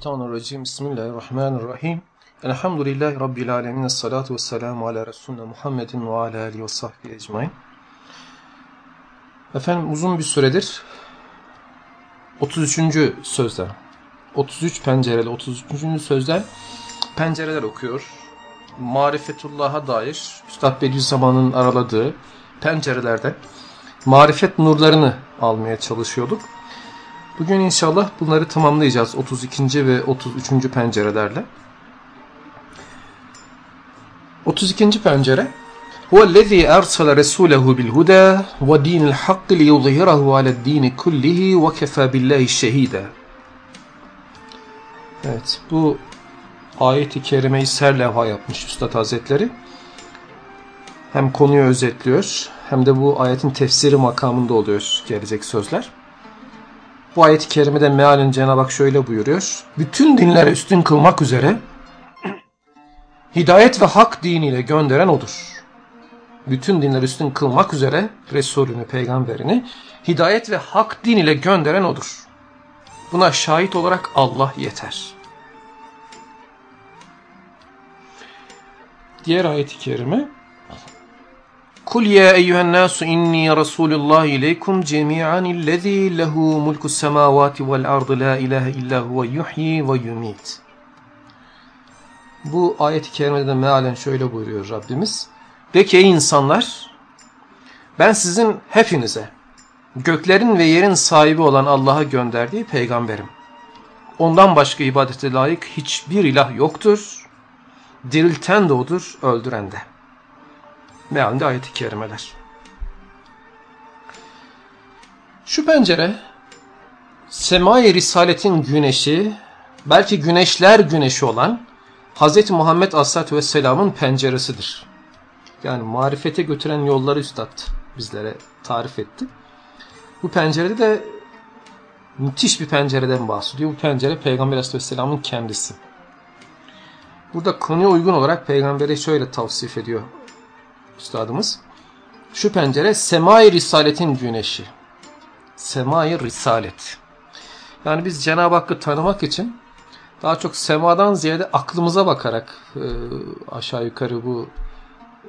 Euzubillahimineşşeytanirracim. Bismillahirrahmanirrahim. Elhamdülillahi Rabbil alemin. Esselatu vesselamu ala Resulüne Muhammedin ve ala alihi ve sahbihi ecmain. Efendim uzun bir süredir 33. sözden, 33 pencereli 33. sözden pencereler okuyor. Marifetullah'a dair Üstad Bediüzzaman'ın araladığı pencerelerden marifet nurlarını almaya çalışıyorduk. Bugün inşallah bunları tamamlayacağız 32. ve 33. pencerelerle. 32. pencere ersele resûlehu bil hudâ ve dînil hakkı liyuzhirahu ale'd-dîni kullihi ve kefâ billahi şehîdâ. Evet, bu ayeti kerimeyi serlevha yapmış Üstad Hazretleri. Hem konuyu özetliyor hem de bu ayetin tefsiri makamında oluyor gelecek sözler. Bu ayet-i kerimede mealen Cenab-ı Hak şöyle buyuruyor. Bütün dinlere üstün kılmak üzere hidayet ve hak diniyle gönderen odur. Bütün dinler üstün kılmak üzere Resulünü, peygamberini hidayet ve hak din ile gönderen odur. Buna şahit olarak Allah yeter. Diğer ayet-i kerime Kul ya eyyühen nasu inni Resulullah ileykum cemi'an illezî lehu mulku semavati vel ardı la ilahe illa huve yuhyi ve yumit. Bu ayet-i kerimede de mealen şöyle buyuruyor Rabbimiz. De ki ey insanlar ben sizin hepinize göklerin ve yerin sahibi olan Allah'a gönderdiği peygamberim. Ondan başka ibadete layık hiçbir ilah yoktur. Dirilten de odur, öldüren de mealinde ayet-i kerimeler. Şu pencere semai risaletin güneşi belki güneşler güneşi olan Hz. Muhammed Aleyhisselatü Vesselam'ın penceresidir. Yani marifete götüren yolları üstad bizlere tarif etti. Bu pencerede de müthiş bir pencereden bahsediyor. Bu pencere Peygamber Aleyhisselam'ın kendisi. Burada konuya uygun olarak peygambere şöyle tavsif ediyor üstadımız. Şu pencere semai risaletin güneşi. Semai risalet. Yani biz Cenab-ı Hakk'ı tanımak için daha çok semadan ziyade aklımıza bakarak e, aşağı yukarı bu e,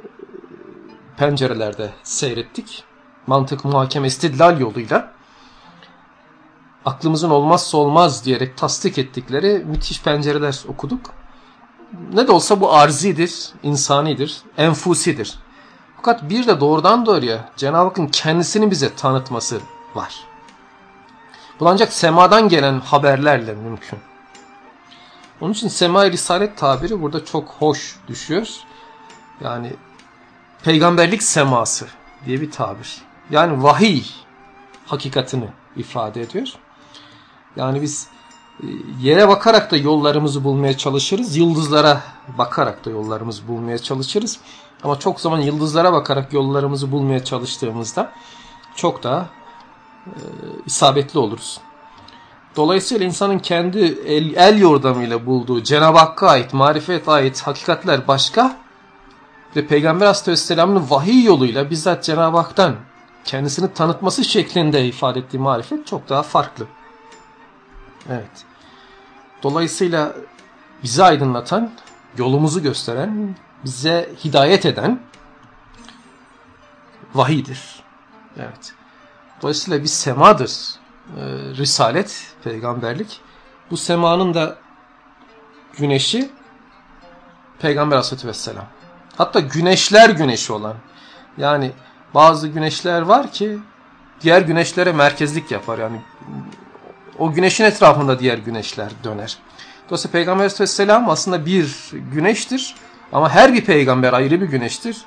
pencerelerde seyrettik. Mantık, muhakeme, istidlal yoluyla aklımızın olmazsa olmaz diyerek tasdik ettikleri müthiş pencereler okuduk. Ne de olsa bu arzidir, insanidir, enfusidir. Fakat bir de doğrudan doğruya Cenab-ı Hakk'ın kendisini bize tanıtması var. Bu ancak semadan gelen haberlerle mümkün. Onun için sema risalet tabiri burada çok hoş düşüyor. Yani peygamberlik seması diye bir tabir. Yani vahiy hakikatini ifade ediyor. Yani biz e, yere bakarak da yollarımızı bulmaya çalışırız. Yıldızlara bakarak da yollarımızı bulmaya çalışırız. Ama çok zaman yıldızlara bakarak yollarımızı bulmaya çalıştığımızda çok daha e, isabetli oluruz. Dolayısıyla insanın kendi el, el yordamıyla bulduğu Cenab-ı Hakk'a ait, marifet ait hakikatler başka ve Peygamber Aleyhisselam'ın vahiy yoluyla bizzat Cenab-ı Hak'tan kendisini tanıtması şeklinde ifade ettiği marifet çok daha farklı. Evet. Dolayısıyla bizi aydınlatan, yolumuzu gösteren bize hidayet eden vahidir. Evet. Dolayısıyla bir semadır. Ee, risalet, peygamberlik. Bu semanın da güneşi Peygamber Aleyhisselatü Vesselam. Hatta güneşler güneşi olan. Yani bazı güneşler var ki diğer güneşlere merkezlik yapar. Yani o güneşin etrafında diğer güneşler döner. Dolayısıyla Peygamber Aleyhisselam aslında bir güneştir. Ama her bir peygamber ayrı bir güneştir.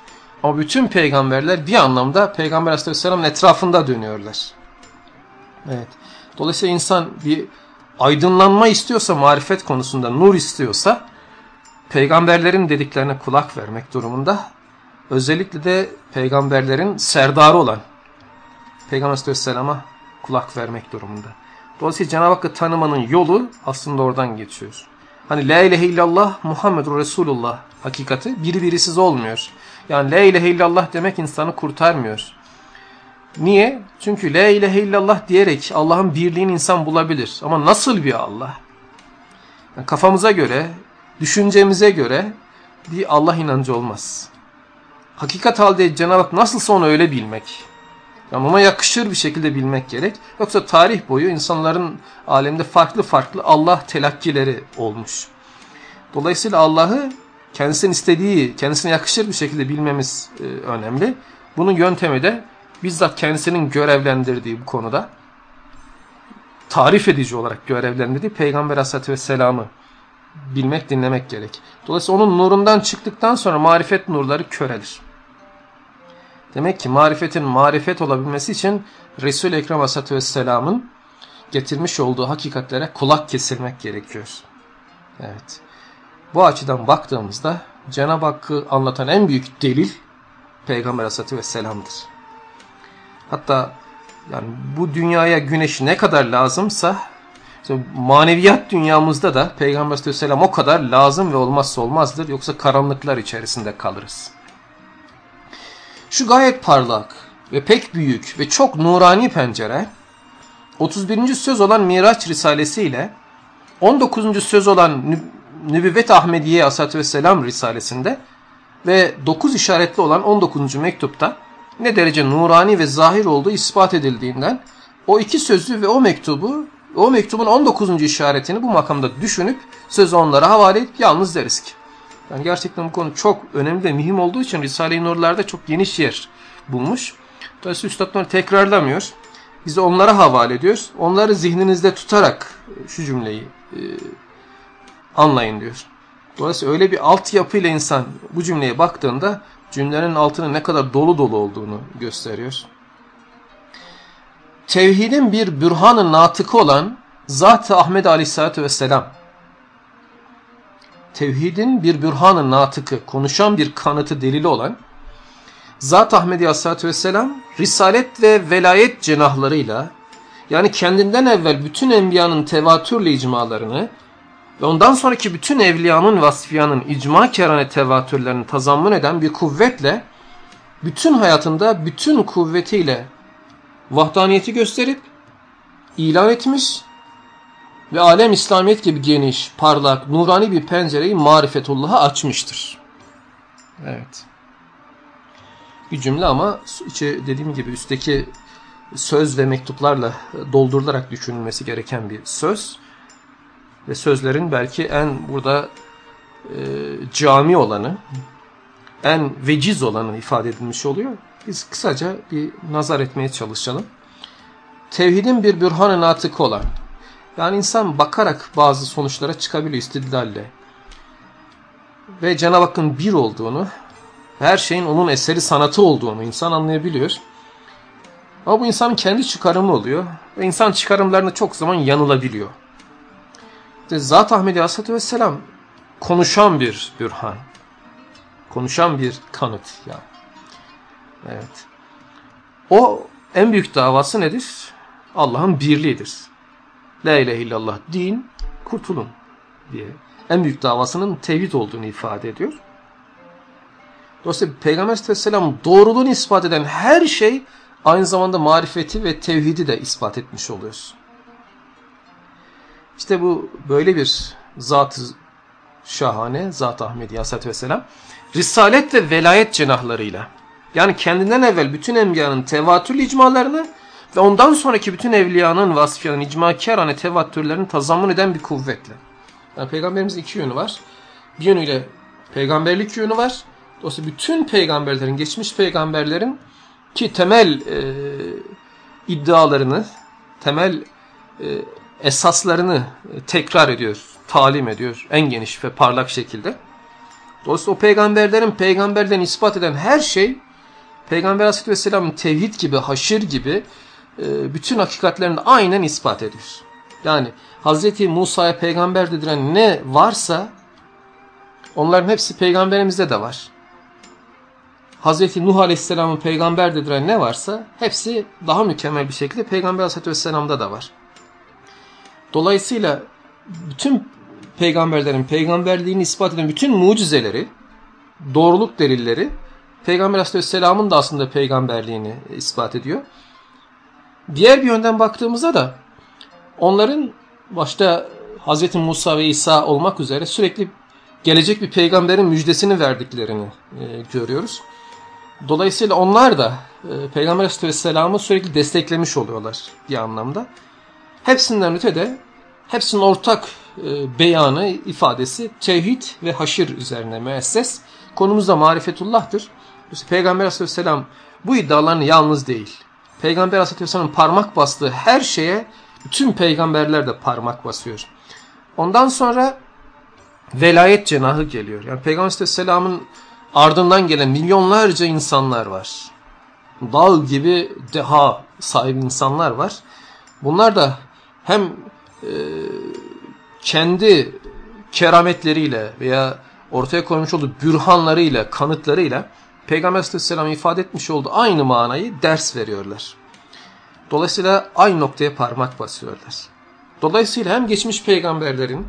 Ama bütün peygamberler bir anlamda Peygamber Aleyhisselam'ın etrafında dönüyorlar. Evet. Dolayısıyla insan bir aydınlanma istiyorsa, marifet konusunda nur istiyorsa, peygamberlerin dediklerine kulak vermek durumunda. Özellikle de peygamberlerin serdarı olan Peygamber Aleyhisselam'a kulak vermek durumunda. Dolayısıyla Cenab-ı Hakk'ı tanımanın yolu aslında oradan geçiyor. Hani La ilahe illallah Muhammedur Resulullah hakikati biri birisiz olmuyor. Yani la ilahe illallah demek insanı kurtarmıyor. Niye? Çünkü la ilahe illallah diyerek Allah'ın birliğini insan bulabilir. Ama nasıl bir Allah? Yani kafamıza göre, düşüncemize göre bir Allah inancı olmaz. Hakikat halde Cenab-ı Hak nasılsa onu öyle bilmek. Yani ona yakışır bir şekilde bilmek gerek. Yoksa tarih boyu insanların alemde farklı farklı Allah telakkileri olmuş. Dolayısıyla Allah'ı kendisinin istediği, kendisine yakışır bir şekilde bilmemiz e, önemli. Bunun yöntemi de bizzat kendisinin görevlendirdiği bu konuda tarif edici olarak görevlendirdiği Peygamber Aleyhisselatü Vesselam'ı bilmek, dinlemek gerek. Dolayısıyla onun nurundan çıktıktan sonra marifet nurları körelir. Demek ki marifetin marifet olabilmesi için Resul-i Ekrem Aleyhisselatü Vesselam'ın getirmiş olduğu hakikatlere kulak kesilmek gerekiyor. Evet. Bu açıdan baktığımızda Cenab-ı Hakk'ı anlatan en büyük delil Peygamber Aleyhisselatü Vesselam'dır. Hatta yani bu dünyaya güneş ne kadar lazımsa maneviyat dünyamızda da Peygamber Aleyhisselam o kadar lazım ve olmazsa olmazdır. Yoksa karanlıklar içerisinde kalırız. Şu gayet parlak ve pek büyük ve çok nurani pencere 31. söz olan Miraç Risalesi ile 19. söz olan Nübüvvet Ahmediye Aleyhisselatü Vesselam Risalesinde ve 9 işaretli olan 19. mektupta ne derece nurani ve zahir olduğu ispat edildiğinden o iki sözü ve o mektubu o mektubun 19. işaretini bu makamda düşünüp sözü onlara havale edip yalnız deriz ki. Yani gerçekten bu konu çok önemli ve mühim olduğu için Risale-i Nurlar'da çok geniş yer bulmuş. Dolayısıyla Üstad bunu tekrarlamıyor. Biz onlara havale ediyoruz. Onları zihninizde tutarak şu cümleyi e, anlayın diyor. Dolayısıyla öyle bir altyapıyla insan bu cümleye baktığında cümlenin altının ne kadar dolu dolu olduğunu gösteriyor. Tevhidin bir bürhanı natıkı olan Zat-ı Ahmet Aleyhisselatü Vesselam. Tevhidin bir bürhanı natıkı, konuşan bir kanıtı delili olan Zat-ı Ahmet Aleyhisselatü Vesselam, Risalet ve Velayet cenahlarıyla yani kendinden evvel bütün enbiyanın tevatürle icmalarını ve ondan sonraki bütün evliyanın vasfiyanın icma kerane tevatürlerini tazammun eden bir kuvvetle bütün hayatında bütün kuvvetiyle vahdaniyeti gösterip ilan etmiş ve alem İslamiyet gibi geniş, parlak, nurani bir pencereyi marifetullah'a açmıştır. Evet. Bir cümle ama içi dediğim gibi üstteki söz ve mektuplarla doldurularak düşünülmesi gereken bir söz ve sözlerin belki en burada e, cami olanı, en veciz olanı ifade edilmiş oluyor. Biz kısaca bir nazar etmeye çalışalım. Tevhidin bir bürhan-ı natıkı olan, yani insan bakarak bazı sonuçlara çıkabiliyor istidlalle. Ve Cenab-ı Hakk'ın bir olduğunu, her şeyin onun eseri sanatı olduğunu insan anlayabiliyor. Ama bu insanın kendi çıkarımı oluyor. Ve insan çıkarımlarına çok zaman yanılabiliyor. İşte Zat Ahmedi Aleyhisselatü Vesselam konuşan bir bürhan. Konuşan bir kanıt yani. Evet. O en büyük davası nedir? Allah'ın birliğidir. La ilahe illallah din, kurtulun diye. En büyük davasının tevhid olduğunu ifade ediyor. Dolayısıyla Peygamber Aleyhisselam doğruluğunu ispat eden her şey aynı zamanda marifeti ve tevhidi de ispat etmiş oluyor. İşte bu böyle bir zat şahane, zat Ahmedi Aleyhisselatü Vesselam Risalet ve velayet cenahlarıyla yani kendinden evvel bütün enbiyanın tevatürlü icmalarını ve ondan sonraki bütün evliyanın vasfiyanın icmakârane tevatürlerini tazammun eden bir kuvvetle. Yani peygamberimizin iki yönü var. Bir yönüyle peygamberlik yönü var. Dolayısıyla bütün peygamberlerin, geçmiş peygamberlerin ki temel e, iddialarını, temel e, esaslarını tekrar ediyor, talim ediyor en geniş ve parlak şekilde. Dolayısıyla o peygamberlerin peygamberlerini ispat eden her şey Peygamber Aleyhisselatü Vesselam'ın tevhid gibi, haşir gibi e, bütün hakikatlerini aynen ispat ediyor. Yani Hz. Musa'ya peygamber dediren ne varsa onların hepsi peygamberimizde de var. Hz. Nuh Aleyhisselam'ın peygamber dediren ne varsa hepsi daha mükemmel bir şekilde Peygamber Aleyhisselatü Vesselam'da da var. Dolayısıyla bütün peygamberlerin peygamberliğini ispat eden bütün mucizeleri doğruluk delilleri Peygamber Aleyhisselam'ın da aslında peygamberliğini ispat ediyor. Diğer bir yönden baktığımızda da onların başta Hz. Musa ve İsa olmak üzere sürekli gelecek bir peygamberin müjdesini verdiklerini e, görüyoruz. Dolayısıyla onlar da e, Peygamber Aleyhisselam'ı sürekli desteklemiş oluyorlar bir anlamda. Hepsinden öte de hepsinin ortak e, beyanı, ifadesi tevhid ve haşir üzerine müesses. Konumuz da marifetullah'tır. Peygamber Aleyhisselam bu iddialarını yalnız değil. Peygamber Aleyhisselam'ın parmak bastığı her şeye bütün peygamberler de parmak basıyor. Ondan sonra velayet cenahı geliyor. Yani Peygamber Aleyhisselam'ın ardından gelen milyonlarca insanlar var. Dağ gibi deha sahibi insanlar var. Bunlar da hem e, kendi kerametleriyle veya ortaya koymuş olduğu bürhanlarıyla, kanıtlarıyla Peygamber Aleyhisselam ifade etmiş olduğu aynı manayı ders veriyorlar. Dolayısıyla aynı noktaya parmak basıyorlar. Dolayısıyla hem geçmiş peygamberlerin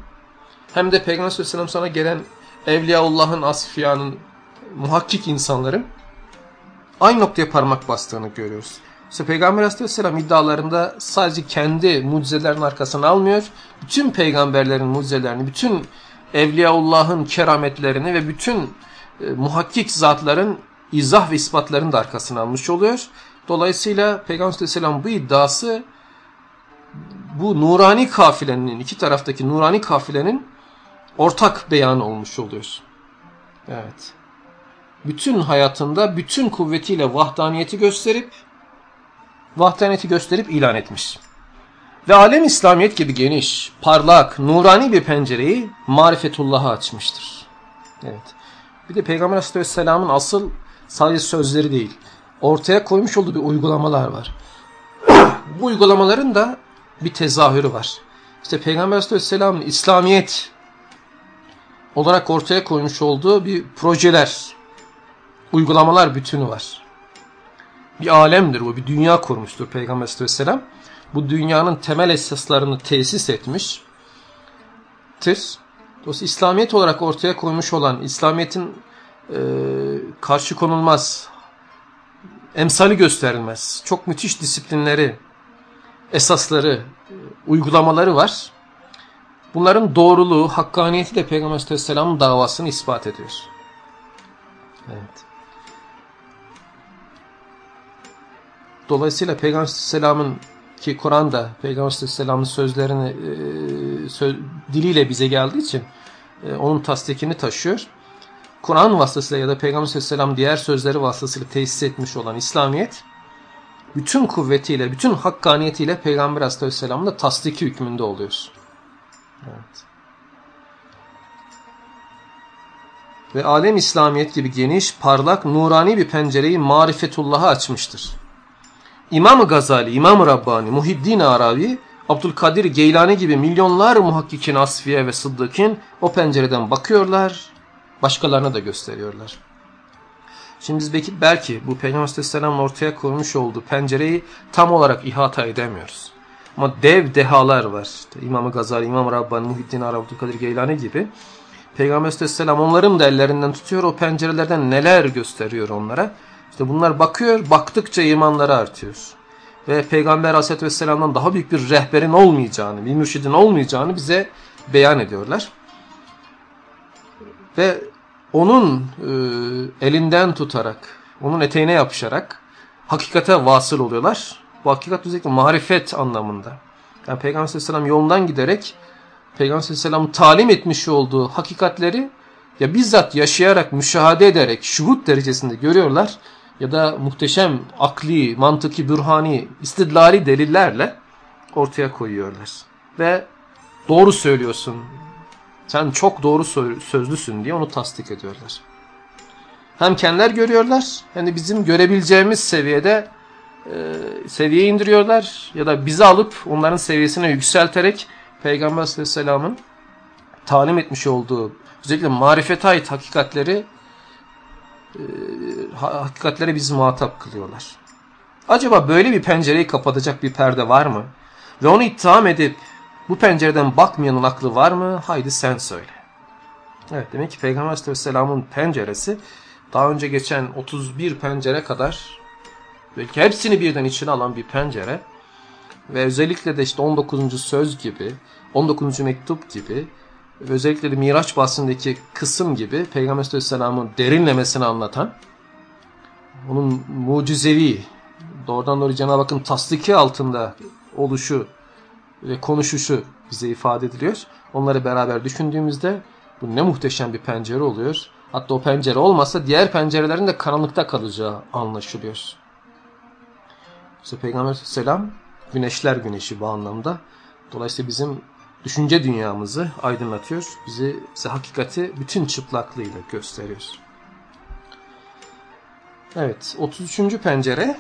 hem de Peygamber Aleyhisselam sana gelen Evliyaullah'ın, Asfiyanın, muhakkik insanların aynı noktaya parmak bastığını görüyoruz. İşte Peygamber Aleyhisselam iddialarında sadece kendi mucizelerin arkasını almıyor. Bütün peygamberlerin mucizelerini, bütün Evliyaullah'ın kerametlerini ve bütün e, muhakkik zatların izah ve ispatlarını da arkasına almış oluyor. Dolayısıyla Peygamber Aleyhisselam bu iddiası bu nurani kafilenin, iki taraftaki nurani kafilenin ortak beyanı olmuş oluyor. Evet. Bütün hayatında bütün kuvvetiyle vahdaniyeti gösterip vahdaniyeti gösterip ilan etmiş. Ve alem İslamiyet gibi geniş, parlak, nurani bir pencereyi marifetullah'a açmıştır. Evet. Bir de Peygamber Aleyhisselam'ın asıl sadece sözleri değil, ortaya koymuş olduğu bir uygulamalar var. Bu uygulamaların da bir tezahürü var. İşte Peygamber Aleyhisselam'ın İslamiyet olarak ortaya koymuş olduğu bir projeler, uygulamalar bütünü var. Bir alemdir bu, bir dünya kurmuştur Peygamber Aleyhisselam. Bu dünyanın temel esaslarını tesis etmiştir. Dolayısıyla İslamiyet olarak ortaya koymuş olan, İslamiyet'in e, karşı konulmaz, emsali gösterilmez, çok müthiş disiplinleri, esasları, uygulamaları var. Bunların doğruluğu, hakkaniyeti de Peygamber Aleyhisselam'ın davasını ispat ediyor. Evet. Dolayısıyla Peygamber Aleyhisselam'ın ki Kur'an'da Peygamber Aleyhisselam'ın sözlerini e, söz, diliyle bize geldiği için e, onun tasdikini taşıyor. Kur'an vasıtasıyla ya da Peygamber Aleyhisselam diğer sözleri vasıtasıyla tesis etmiş olan İslamiyet bütün kuvvetiyle, bütün hakkaniyetiyle Peygamber Aleyhisselam'ın da tasdiki hükmünde oluyor. Evet. Ve alem İslamiyet gibi geniş, parlak, nurani bir pencereyi marifetullah'a açmıştır. İmam-ı Gazali, İmam-ı Rabbani, Muhiddin Arabi, Abdülkadir Geylani gibi milyonlar muhakkikin, asfiye ve sıddıkin o pencereden bakıyorlar, başkalarına da gösteriyorlar. Şimdi biz belki, belki bu Peygamber Aleyhisselam'ın ortaya koymuş olduğu pencereyi tam olarak ihata edemiyoruz. Ama dev dehalar var. İşte İmam-ı Gazali, İmam-ı Rabbani, Muhiddin Arabi, Abdülkadir Geylani gibi. Peygamber Aleyhisselam onların da ellerinden tutuyor. O pencerelerden neler gösteriyor onlara. İşte bunlar bakıyor, baktıkça imanları artıyor. Ve Peygamber Aleyhisselam'dan daha büyük bir rehberin olmayacağını, bir mürşidin olmayacağını bize beyan ediyorlar. Ve onun e, elinden tutarak, onun eteğine yapışarak hakikate vasıl oluyorlar. Bu hakikat özellikle marifet anlamında. Yani Peygamber Aleyhisselam yolundan giderek Peygamber Aleyhisselam'ın talim etmiş olduğu hakikatleri ya bizzat yaşayarak, müşahede ederek, şuhut derecesinde görüyorlar ya da muhteşem akli, mantıki, bürhani, istidlali delillerle ortaya koyuyorlar. Ve doğru söylüyorsun, sen çok doğru sözlüsün diye onu tasdik ediyorlar. Hem kendiler görüyorlar hem de bizim görebileceğimiz seviyede e, seviye indiriyorlar ya da bizi alıp onların seviyesine yükselterek Peygamber Aleyhisselam'ın talim etmiş olduğu özellikle marifete ait hakikatleri e, hakikatlere bizi muhatap kılıyorlar. Acaba böyle bir pencereyi kapatacak bir perde var mı? Ve onu itham edip bu pencereden bakmayanın aklı var mı? Haydi sen söyle. Evet demek ki Peygamber Aleyhisselam'ın penceresi daha önce geçen 31 pencere kadar belki hepsini birden içine alan bir pencere ve özellikle de işte 19. söz gibi 19. mektup gibi özellikle de Miraç bahsindeki kısım gibi Peygamber Aleyhisselam'ın derinlemesini anlatan onun mucizevi doğrudan doğru Cenab-ı Hakk'ın tasdiki altında oluşu ve konuşuşu bize ifade ediliyor. Onları beraber düşündüğümüzde bu ne muhteşem bir pencere oluyor. Hatta o pencere olmasa diğer pencerelerin de karanlıkta kalacağı anlaşılıyor. İşte Peygamber Aleyhisselam güneşler güneşi bu anlamda. Dolayısıyla bizim düşünce dünyamızı aydınlatıyor. Bizi, bize hakikati bütün çıplaklığıyla gösteriyor. Evet 33. pencere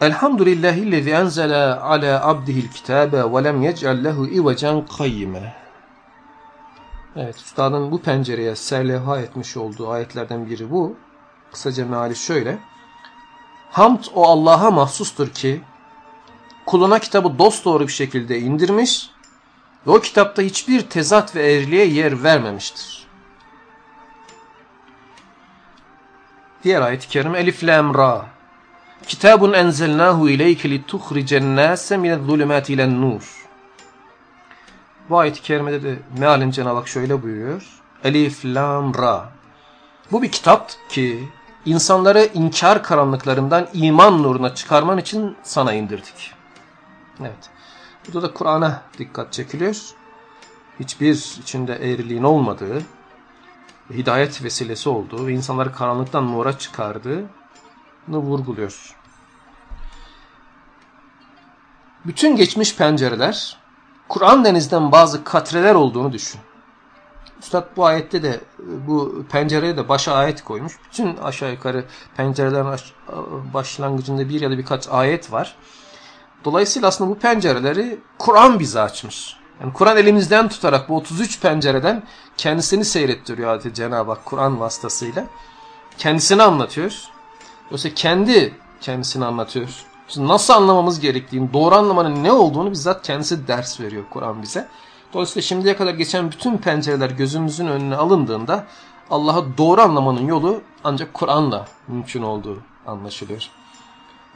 Elhamdülillahillezî enzele ala abdihil kitabe ve lem yec'al lehu ivecen kayyime. Evet, üstadın bu pencereye serlevha etmiş olduğu ayetlerden biri bu. Kısaca meali şöyle. Hamd o Allah'a mahsustur ki kuluna kitabı dosdoğru bir şekilde indirmiş ve o kitapta hiçbir tezat ve eğriliğe yer vermemiştir. Diğer ayet-i kerime Elif Lam Ra Kitabun enzelnahu ileyke lituhricen nase minez-zulumati ilen-nur. Bu ayet-i kerimede de mealen Cenab-ı Hak şöyle buyuruyor. Elif, Lam, Ra. Bu bir kitap ki insanları inkar karanlıklarından iman nuruna çıkarman için sana indirdik. Evet. Burada da Kur'an'a dikkat çekiliyor. Hiçbir içinde eğriliğin olmadığı, hidayet vesilesi olduğu ve insanları karanlıktan nura çıkardığını vurguluyor. Bütün geçmiş pencereler Kur'an denizden bazı katreler olduğunu düşün. Üstad bu ayette de bu pencereye de başa ayet koymuş. Bütün aşağı yukarı pencerelerin başlangıcında bir ya da birkaç ayet var. Dolayısıyla aslında bu pencereleri Kur'an bize açmış. Yani Kur'an elimizden tutarak bu 33 pencereden kendisini seyrettiriyor adeta Cenab-ı Hak Kur'an vasıtasıyla. Kendisini anlatıyor. Dolayısıyla kendi kendisini anlatıyor. Şimdi nasıl anlamamız gerektiğini, doğru anlamanın ne olduğunu bizzat kendisi ders veriyor Kur'an bize. Dolayısıyla şimdiye kadar geçen bütün pencereler gözümüzün önüne alındığında Allah'ı doğru anlamanın yolu ancak Kur'an'la mümkün olduğu anlaşılıyor.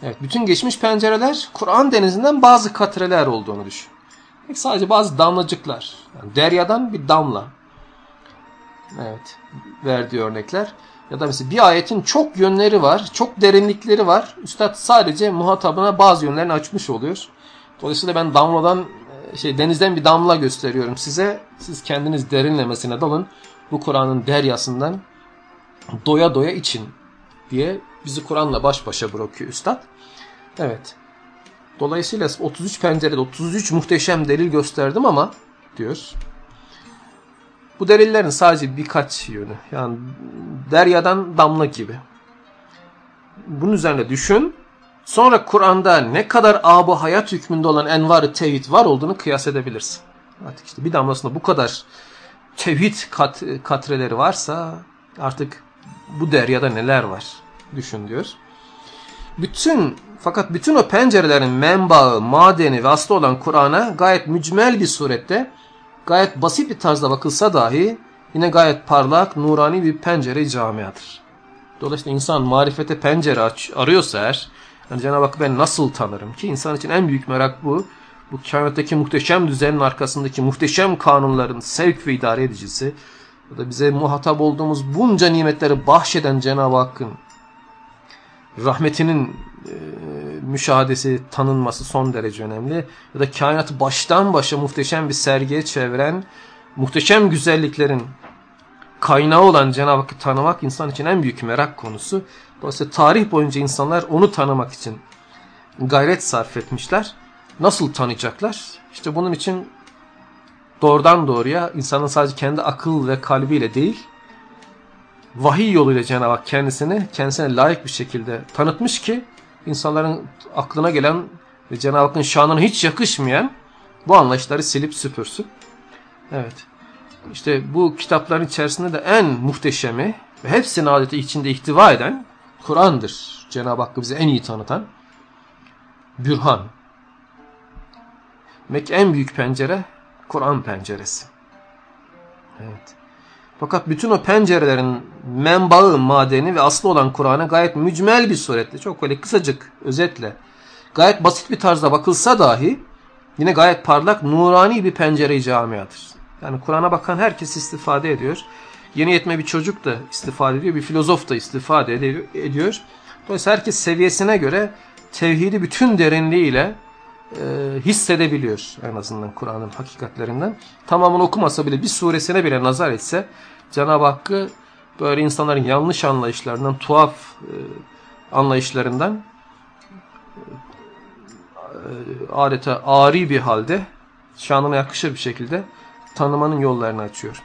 Evet, bütün geçmiş pencereler Kur'an denizinden bazı katreler olduğunu düşün. Sadece bazı damlacıklar. Yani deryadan bir damla. Evet, verdiği örnekler. Ya da mesela bir ayetin çok yönleri var, çok derinlikleri var. Üstad sadece muhatabına bazı yönlerini açmış oluyor. Dolayısıyla ben damladan, şey denizden bir damla gösteriyorum size. Siz kendiniz derinlemesine dalın. Bu Kur'an'ın deryasından doya doya için diye bizi Kur'an'la baş başa bırakıyor Üstad. Evet. Dolayısıyla 33 pencerede 33 muhteşem delil gösterdim ama diyor. Bu delillerin sadece birkaç yönü. Yani deryadan damla gibi. Bunun üzerine düşün. Sonra Kur'an'da ne kadar abu hayat hükmünde olan envar-ı tevhid var olduğunu kıyas edebilirsin. Artık işte bir damlasında bu kadar tevhid kat, katreleri varsa artık bu deryada neler var düşün diyor. Bütün fakat bütün o pencerelerin menbaı, madeni ve aslı olan Kur'an'a gayet mücmel bir surette gayet basit bir tarzda bakılsa dahi yine gayet parlak, nurani bir pencere camiadır. Dolayısıyla insan marifete pencere aç, arıyorsa eğer, yani Cenab-ı Hakk'ı ben nasıl tanırım ki? insan için en büyük merak bu. Bu kainattaki muhteşem düzenin arkasındaki muhteşem kanunların sevk ve idare edicisi, ya da bize muhatap olduğumuz bunca nimetleri bahşeden Cenab-ı Hakk'ın rahmetinin e, müşahadesi, tanınması son derece önemli. Ya da kainatı baştan başa muhteşem bir sergiye çeviren, muhteşem güzelliklerin kaynağı olan Cenab-ı Hakk'ı tanımak insan için en büyük merak konusu. Dolayısıyla tarih boyunca insanlar onu tanımak için gayret sarf etmişler. Nasıl tanıyacaklar? İşte bunun için doğrudan doğruya insanın sadece kendi akıl ve kalbiyle değil, vahiy yoluyla Cenab-ı Hak kendisini kendisine layık bir şekilde tanıtmış ki insanların aklına gelen ve Cenab-ı Hakk'ın şanına hiç yakışmayan bu anlayışları silip süpürsün. Evet. İşte bu kitapların içerisinde de en muhteşemi ve hepsini adeta içinde ihtiva eden Kur'an'dır. Cenab-ı Hakk'ı bize en iyi tanıtan. bürhan. Demek en büyük pencere Kur'an penceresi. Evet. Fakat bütün o pencerelerin menbaı, madeni ve aslı olan Kur'an'a gayet mücmel bir suretle, çok böyle kısacık, özetle, gayet basit bir tarzda bakılsa dahi yine gayet parlak, nurani bir pencere-i camiadır. Yani Kur'an'a bakan herkes istifade ediyor. Yeni yetme bir çocuk da istifade ediyor, bir filozof da istifade ediyor. Dolayısıyla herkes seviyesine göre tevhidi bütün derinliğiyle e, hissedebiliyor en azından Kur'an'ın hakikatlerinden. Tamamını okumasa bile bir suresine bile nazar etse Cenab-ı Hakk'ı böyle insanların yanlış anlayışlarından, tuhaf e, anlayışlarından e, adeta ari bir halde şanına yakışır bir şekilde tanımanın yollarını açıyor.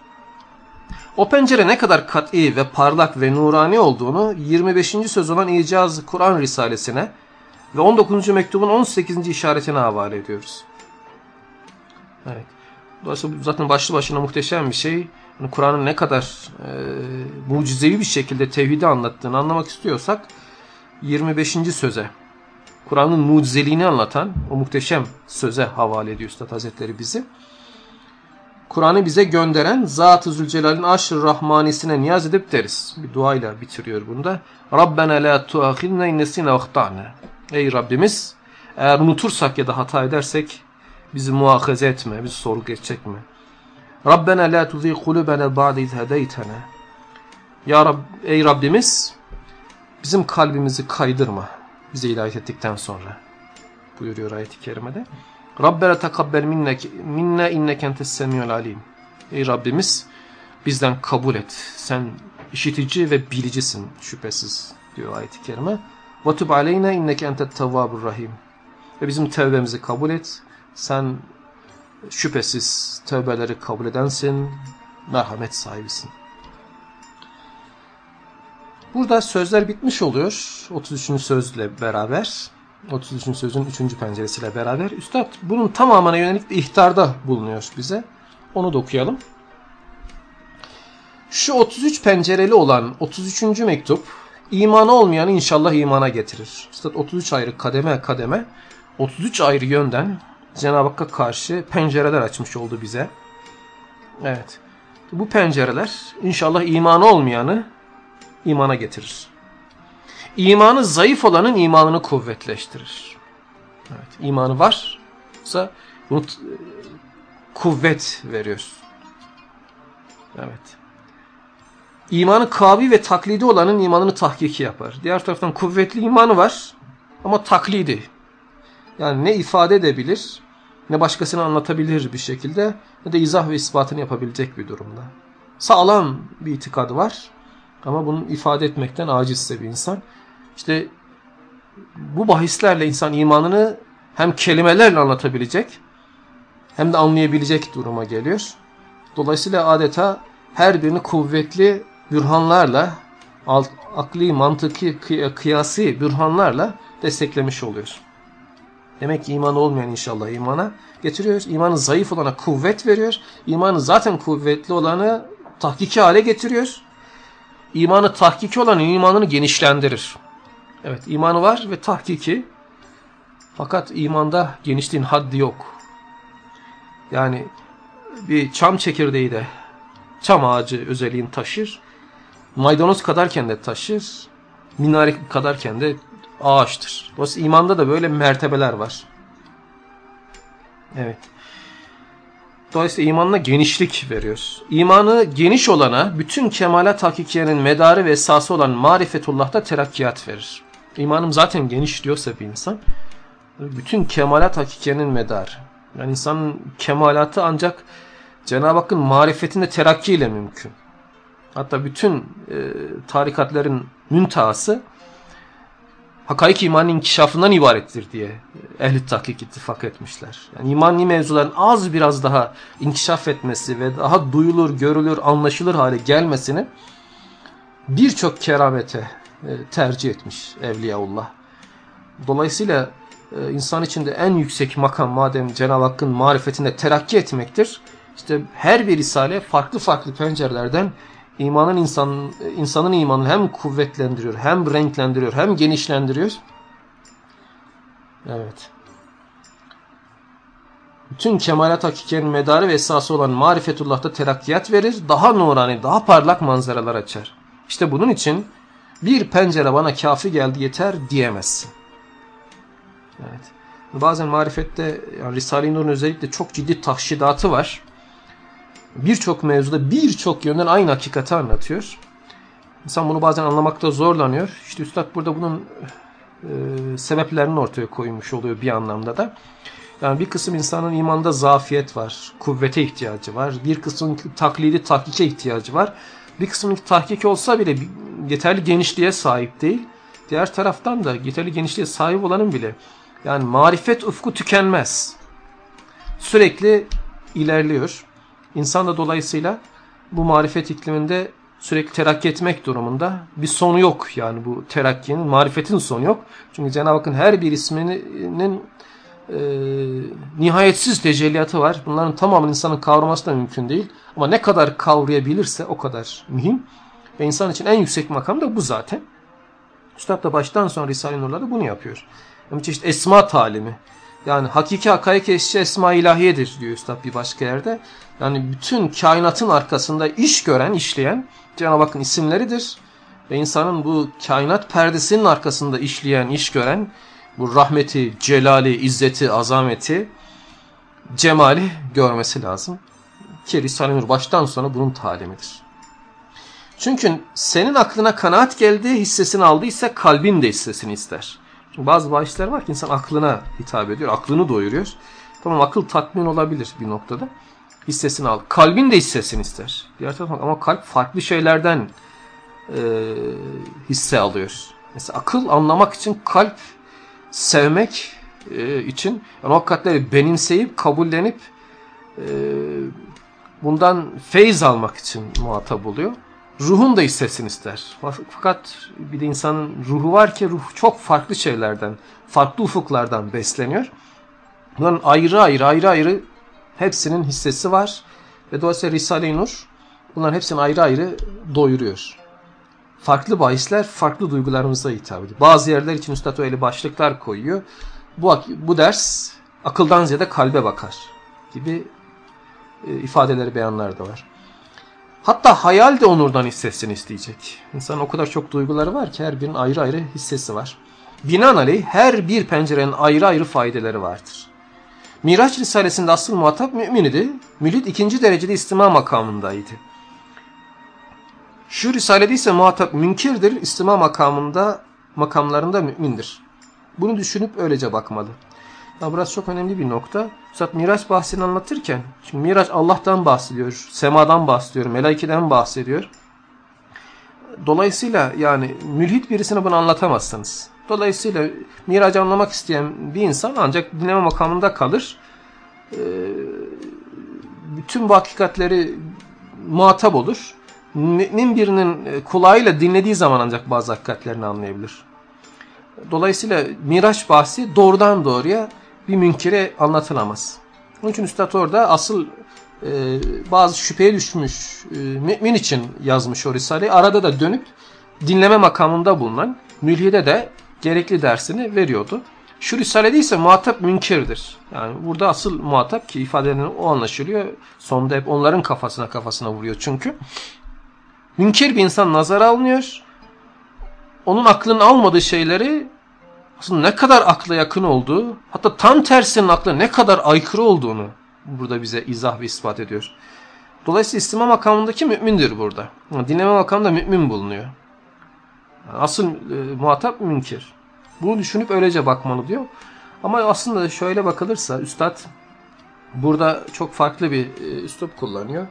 O pencere ne kadar kat'i ve parlak ve nurani olduğunu 25. söz olan İcaz Kur'an Risalesine ve 19. mektubun 18. işaretine havale ediyoruz. Evet. Dolayısıyla zaten başlı başına muhteşem bir şey. Yani Kur'an'ın ne kadar e, mucizevi bir şekilde tevhidi anlattığını anlamak istiyorsak 25. söze Kur'an'ın mucizeliğini anlatan o muhteşem söze havale ediyor Üstad Hazretleri bizi. Kur'an'ı bize gönderen Zat-ı Zülcelal'in aşr rahmanisine niyaz edip deriz. Bir duayla bitiriyor bunda. Rabbena la tuahidne innesine ahtane. Ey Rabbimiz eğer unutursak ya da hata edersek bizi muakaze etme, bizi sorgu çekme. Rabbena la tuzi kulubena ba'de iz hedeytena. Ya Rab, ey Rabbimiz bizim kalbimizi kaydırma bize hidayet ettikten sonra buyuruyor ayet-i kerimede. Rabbena tekabbel minnek, minne inneke entes semiyul alim. Ey Rabbimiz bizden kabul et. Sen işitici ve bilicisin şüphesiz diyor ayet-i kerime. Ve tub aleyna inneke entet tevvabur rahim. Ve bizim tevbemizi kabul et. Sen şüphesiz tövbeleri kabul edensin, merhamet sahibisin. Burada sözler bitmiş oluyor. 33. sözle beraber. 33. sözün 3. penceresiyle beraber. Üstad bunun tamamına yönelik bir ihtarda bulunuyor bize. Onu da okuyalım. Şu 33 pencereli olan 33. mektup imanı olmayanı inşallah imana getirir. Üstad 33 ayrı kademe kademe 33 ayrı yönden Cenab-ı Hakk'a karşı pencereler açmış oldu bize. Evet. Bu pencereler inşallah imanı olmayanı imana getirir. İmanı zayıf olanın imanını kuvvetleştirir. Evet, imanı varsa bunu kuvvet veriyor. Evet. İmanı kavi ve taklidi olanın imanını tahkiki yapar. Diğer taraftan kuvvetli imanı var ama taklidi. Yani ne ifade edebilir ne başkasına anlatabilir bir şekilde ne de izah ve ispatını yapabilecek bir durumda. Sağlam bir itikadı var ama bunu ifade etmekten acizse bir insan. İşte bu bahislerle insan imanını hem kelimelerle anlatabilecek hem de anlayabilecek duruma geliyor. Dolayısıyla adeta her birini kuvvetli bürhanlarla, akli, mantıki, kıyasi bürhanlarla desteklemiş oluyor. Demek ki iman olmayan inşallah imana getiriyor. İmanı zayıf olana kuvvet veriyor. İmanı zaten kuvvetli olanı tahkiki hale getiriyor. İmanı tahkiki olan imanını genişlendirir. Evet imanı var ve tahkiki. Fakat imanda genişliğin haddi yok. Yani bir çam çekirdeği de çam ağacı özelliğini taşır. Maydanoz kadarken de taşır. Minare kadarken de ağaçtır. Dolayısıyla imanda da böyle mertebeler var. Evet. Dolayısıyla imanına genişlik veriyoruz. İmanı geniş olana bütün kemalat hakikiyenin medarı ve esası olan marifetullah'ta terakkiyat verir. İmanım zaten geniş diyorsa bir insan bütün kemalat hakikiyenin medarı. Yani insanın kemalatı ancak Cenab-ı Hakk'ın marifetinde terakki ile mümkün. Hatta bütün e, tarikatların müntahası hakaik imanın inkişafından ibarettir diye ehli tahkik ittifak etmişler. Yani imani mevzuların az biraz daha inkişaf etmesi ve daha duyulur, görülür, anlaşılır hale gelmesini birçok keramete e, tercih etmiş Evliyaullah. Dolayısıyla e, insan içinde en yüksek makam madem Cenab-ı Hakk'ın marifetinde terakki etmektir. İşte her bir risale farklı farklı pencerelerden imanın insan, insanın imanını hem kuvvetlendiriyor, hem renklendiriyor, hem genişlendiriyor. Evet. Bütün kemalat hakikenin medarı ve esası olan marifetullah'ta terakkiyat verir, daha nurani, daha parlak manzaralar açar. İşte bunun için bir pencere bana kafi geldi yeter diyemezsin. Evet. Bazen marifette yani Risale-i Nur'un özellikle çok ciddi tahşidatı var. Birçok mevzuda birçok yönden aynı hakikati anlatıyor. İnsan bunu bazen anlamakta zorlanıyor. İşte Üstad burada bunun e, sebeplerini ortaya koymuş oluyor bir anlamda da. Yani bir kısım insanın imanda zafiyet var, kuvvete ihtiyacı var. Bir kısmın taklidi, tahkike ihtiyacı var. Bir kısmın tahkik olsa bile yeterli genişliğe sahip değil. Diğer taraftan da yeterli genişliğe sahip olanın bile yani marifet ufku tükenmez. Sürekli ilerliyor. İnsan da dolayısıyla bu marifet ikliminde sürekli terakki etmek durumunda. Bir sonu yok yani bu terakkinin, marifetin sonu yok. Çünkü Cenab-ı Hakk'ın her bir isminin e, nihayetsiz tecelliyatı var. Bunların tamamını insanın kavraması da mümkün değil. Ama ne kadar kavrayabilirse o kadar mühim. Ve insan için en yüksek makam da bu zaten. Üstad da baştan sonra Risale-i Nur'da bunu yapıyor. Yani çeşit esma talimi. Yani hakiki hakaik eşya esma ilahiyedir diyor Üstad bir başka yerde. Yani bütün kainatın arkasında iş gören, işleyen Cenab-ı Hakk'ın isimleridir. Ve insanın bu kainat perdesinin arkasında işleyen, iş gören bu rahmeti, celali, izzeti, azameti, cemali görmesi lazım. Ki Risale-i Nur baştan sona bunun talimidir. Çünkü senin aklına kanaat geldiği hissesini aldıysa kalbin de hissesini ister. Çünkü bazı bahisler var ki insan aklına hitap ediyor, aklını doyuruyor. Tamam akıl tatmin olabilir bir noktada. Hissesini al. Kalbin de hissesini ister. Diğer taraftan ama kalp farklı şeylerden e, hisse alıyor. Mesela akıl anlamak için kalp sevmek e, için yani o hakikatleri benimseyip kabullenip e, bundan feyz almak için muhatap oluyor. Ruhun da hissesini ister. Fakat bir de insanın ruhu var ki ruh çok farklı şeylerden, farklı ufuklardan besleniyor. Bunların ayrı ayrı ayrı ayrı hepsinin hissesi var. Ve dolayısıyla Risale-i Nur bunların hepsini ayrı ayrı doyuruyor. Farklı bahisler farklı duygularımıza hitap ediyor. Bazı yerler için Üstad öyle başlıklar koyuyor. Bu, bu ders akıldan ziyade kalbe bakar gibi e, ifadeleri beyanlar da var. Hatta hayal de onurdan hissesini isteyecek. İnsanın o kadar çok duyguları var ki her birinin ayrı ayrı hissesi var. Binaenaleyh her bir pencerenin ayrı ayrı faydeleri vardır. Miraç Risalesi'nde asıl muhatap mümin idi. Mülid ikinci derecede istima makamındaydı. Şu Risalede ise muhatap münkirdir, istima makamında makamlarında mümindir. Bunu düşünüp öylece bakmalı. Ya burası çok önemli bir nokta. Üstad Miraç bahsini anlatırken, şimdi Miraç Allah'tan bahsediyor, semadan bahsediyor, melaikeden bahsediyor. Dolayısıyla yani mülhit birisine bunu anlatamazsınız. Dolayısıyla Miracı anlamak isteyen bir insan ancak dinleme makamında kalır. Ee, bütün bu hakikatleri muhatap olur. Mümin birinin kulağıyla dinlediği zaman ancak bazı hakikatlerini anlayabilir. Dolayısıyla Miraç bahsi doğrudan doğruya bir münkire anlatılamaz. Onun için Üstad orada asıl e, bazı şüpheye düşmüş e, mümin için yazmış o Risale'yi. Arada da dönüp dinleme makamında bulunan mülhide de gerekli dersini veriyordu. Şu Risale'de ise muhatap münkirdir. Yani burada asıl muhatap ki ifadelerin o anlaşılıyor. Sonunda hep onların kafasına kafasına vuruyor çünkü. Münkir bir insan nazara alınıyor. Onun aklının almadığı şeyleri aslında ne kadar akla yakın olduğu, hatta tam tersinin akla ne kadar aykırı olduğunu burada bize izah ve ispat ediyor. Dolayısıyla istima makamındaki mümindir burada. Dinleme makamında mümin bulunuyor. asıl e, muhatap münkir. Bunu düşünüp öylece bakmalı diyor. Ama aslında şöyle bakılırsa Üstad burada çok farklı bir e, üslup kullanıyor.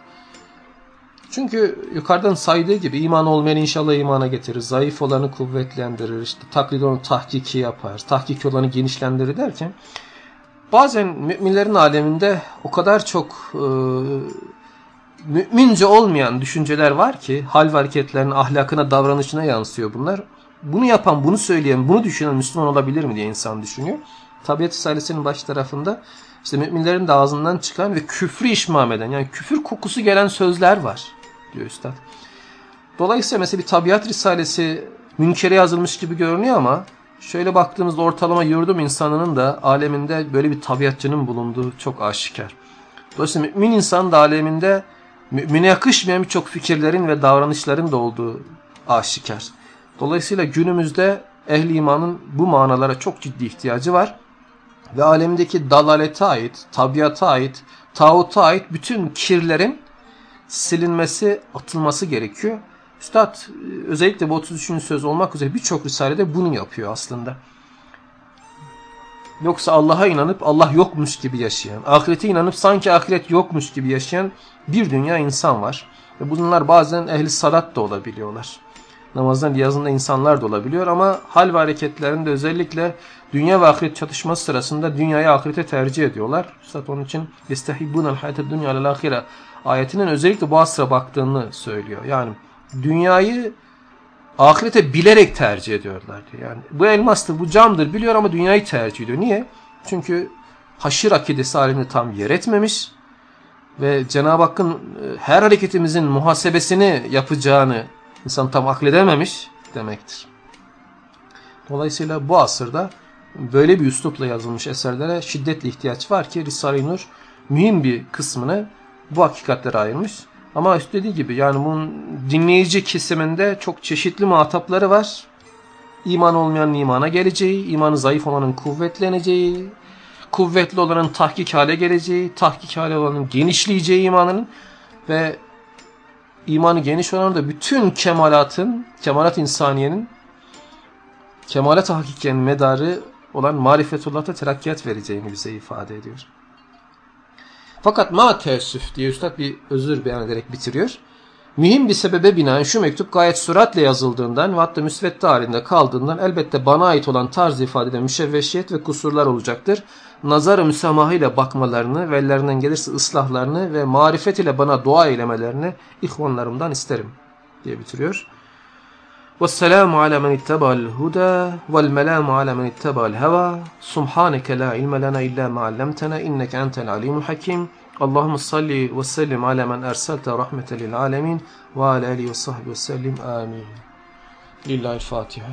Çünkü yukarıdan saydığı gibi iman olmayan inşallah imana getirir. Zayıf olanı kuvvetlendirir. İşte taklit onu tahkiki yapar. Tahkiki olanı genişlendirir derken bazen müminlerin aleminde o kadar çok e, mümince olmayan düşünceler var ki hal ve hareketlerine, ahlakına, davranışına yansıyor bunlar. Bunu yapan, bunu söyleyen, bunu düşünen Müslüman olabilir mi diye insan düşünüyor. Tabiat Risalesi'nin baş tarafında işte müminlerin de ağzından çıkan ve küfrü işmam eden yani küfür kokusu gelen sözler var diyor Üstad. Dolayısıyla mesela bir tabiat risalesi münkere yazılmış gibi görünüyor ama Şöyle baktığımızda ortalama yurdum insanının da aleminde böyle bir tabiatçının bulunduğu çok aşikar. Dolayısıyla mümin insan da aleminde mümine yakışmayan birçok fikirlerin ve davranışların da olduğu aşikar. Dolayısıyla günümüzde ehli imanın bu manalara çok ciddi ihtiyacı var. Ve alemdeki dalalete ait, tabiata ait, tağuta ait bütün kirlerin silinmesi, atılması gerekiyor. Üstad e, özellikle bu 33. söz olmak üzere birçok risalede bunu yapıyor aslında. Yoksa Allah'a inanıp Allah yokmuş gibi yaşayan, ahirete inanıp sanki ahiret yokmuş gibi yaşayan bir dünya insan var. Ve bunlar bazen ehli salat da olabiliyorlar Namazdan riyazında insanlar da olabiliyor ama hal ve hareketlerinde özellikle dünya ve ahiret çatışması sırasında dünyayı ahirete tercih ediyorlar. Üstad onun için يَسْتَحِبُّونَ الْحَيَةَ dünya الْاَخِرَةِ ayetinin özellikle bu asra baktığını söylüyor. Yani dünyayı ahirete bilerek tercih ediyorlar diyor. Yani bu elmastır, bu camdır biliyor ama dünyayı tercih ediyor. Niye? Çünkü haşir akidesi halini tam yer etmemiş ve Cenab-ı Hakk'ın e, her hareketimizin muhasebesini yapacağını insan tam akledememiş demektir. Dolayısıyla bu asırda böyle bir üslupla yazılmış eserlere şiddetli ihtiyaç var ki Risale-i Nur mühim bir kısmını bu hakikatlere ayırmış. Ama üst dediği gibi yani bunun dinleyici kesiminde çok çeşitli muhatapları var. İman olmayanın imana geleceği, imanı zayıf olanın kuvvetleneceği, kuvvetli olanın tahkik hale geleceği, tahkik hale olanın genişleyeceği imanının ve imanı geniş olan da bütün kemalatın, kemalat insaniyenin kemalat hakikenin medarı olan marifetullah'ta terakkiyat vereceğini bize ifade ediyor. Fakat ma teessüf diye üstad bir özür beyan ederek bitiriyor. Mühim bir sebebe binaen şu mektup gayet süratle yazıldığından ve hatta müsvedde halinde kaldığından elbette bana ait olan tarz ifadede müşevveşiyet ve kusurlar olacaktır Nazar-ı müsamahıyla bakmalarını ve ellerinden gelirse ıslahlarını ve marifet ile bana dua eylemelerini ihvanlarımdan isterim diye bitiriyor. والسلام على من اتبع الهدى والملام على من اتبع الهوى سبحانك لا علم لنا إلا ما علمتنا إنك أنت العليم الحكيم اللهم صل وسلم على من أرسلت رحمة للعالمين وعلى آله وصحبه وسلم آمين لله الفاتحة